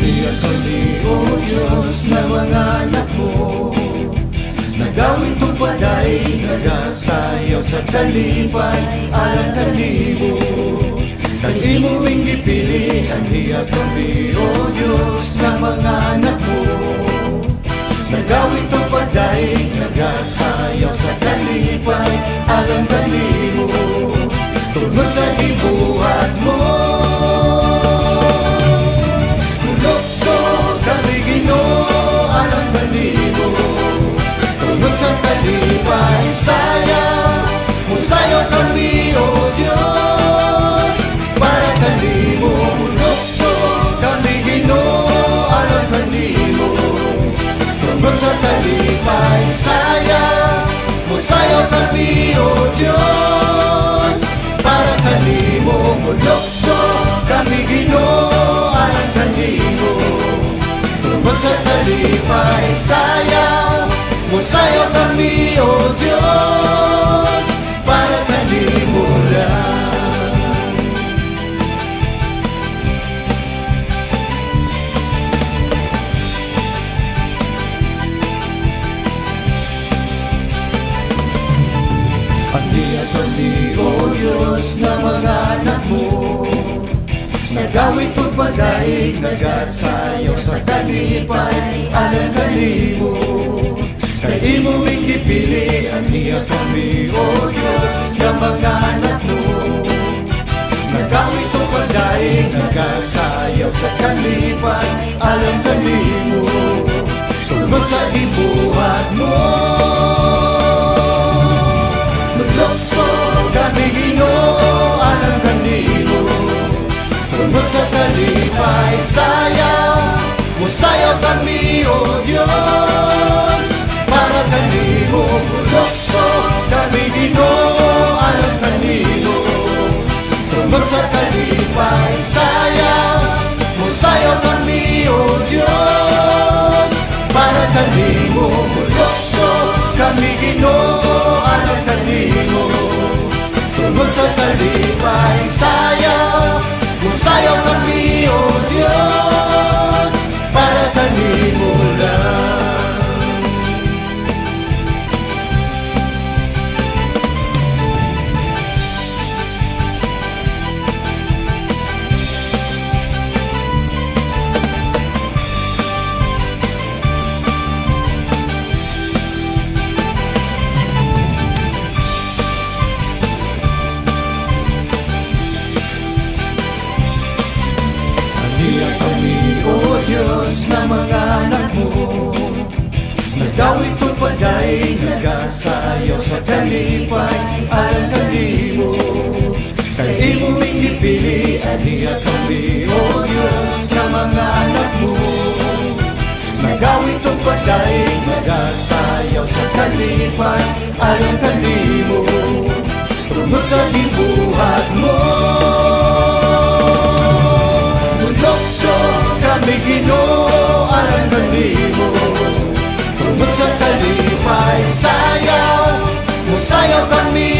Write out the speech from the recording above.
Hindi ako O Diyos, na mga anak mo. Nagawin kong paday, nagasayaw sa talipan, alam na libo. Tagi mo ming ipili, hindi ako O Diyos, na mga anak mo. Nagawin kong paday, nagasayaw sa talipan, alam na libo. Tungod sa ibuhat mo Musayaw kami o Diyos. Para kanimo Lukso kami Ginoo alang kanimo. Tungod sa kalipay sayaw Musayaw kami Nagawit o pagdaig, nagasayaw sa kalipay Alang kanimo Kay imo ming gipili Aniya kami o Diyos na mga anak mo. Nagawit o pagdaig, nagasayaw sa kalipay Alang kanimo Tungod sa gibuhat mo kalipay sayaw Musayaw kami o Diyos. Para kanimo Maglukso kami Ginoo alang kanimo Tungod sa kalipay sayaw Musayaw kami o Diyos. Para kanimo Maglukso kami Ginoo Diyos, na mga anak mo. Nagdawit o pagdaig, nagasayaw sa kalipay Alang kanimo Kay imo ming gipili, aniya kami, O Diyos, na mga anak mo. Nagawit o pagdaig, nagasayaw sa kalipay Alang kanimo Tungod sa gibuhat mo. Lukso kami Ginoo Musayaw kami